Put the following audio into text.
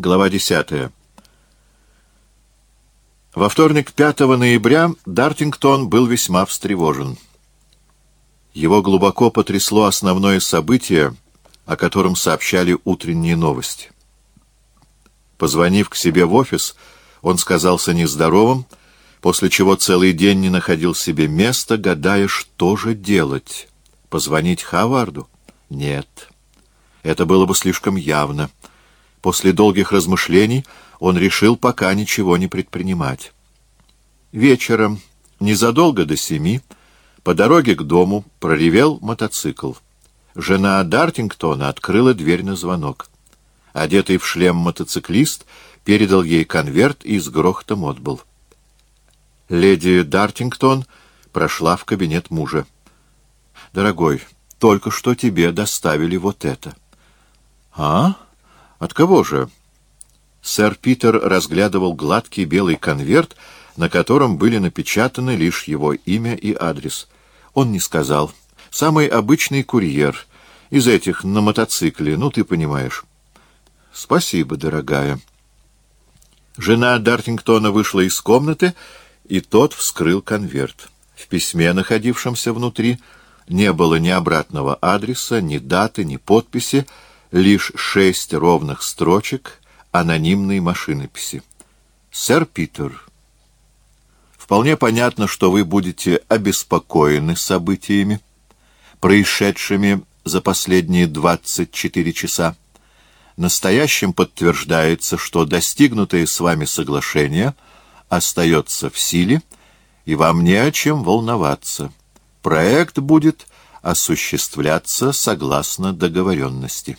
Глава 10. Во вторник 5 ноября Дартингтон был весьма встревожен. Его глубоко потрясло основное событие, о котором сообщали утренние новости. Позвонив к себе в офис, он сказался нездоровым, после чего целый день не находил себе места, гадая, что же делать. Позвонить Хаварду? Нет. Это было бы слишком явно. После долгих размышлений он решил пока ничего не предпринимать. Вечером, незадолго до семи, по дороге к дому проревел мотоцикл. Жена Дартингтона открыла дверь на звонок. Одетый в шлем мотоциклист передал ей конверт и с грохотом отбыл. Леди Дартингтон прошла в кабинет мужа. «Дорогой, только что тебе доставили вот это». «А?» От кого же? Сэр Питер разглядывал гладкий белый конверт, на котором были напечатаны лишь его имя и адрес. Он не сказал. Самый обычный курьер. Из этих на мотоцикле, ну ты понимаешь. Спасибо, дорогая. Жена Дартингтона вышла из комнаты, и тот вскрыл конверт. В письме, находившемся внутри, не было ни обратного адреса, ни даты, ни подписи, лишь шесть ровных строчек анонимной машинописи. «Сэр Питер, вполне понятно, что вы будете обеспокоены событиями, происшедшими за последние 24 часа. Настоящим подтверждается, что достигнутое с вами соглашение остается в силе, и вам не о чем волноваться. Проект будет осуществляться согласно договоренности.